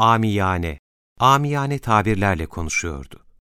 amiyane, amiyane tabirlerle konuşuyordu.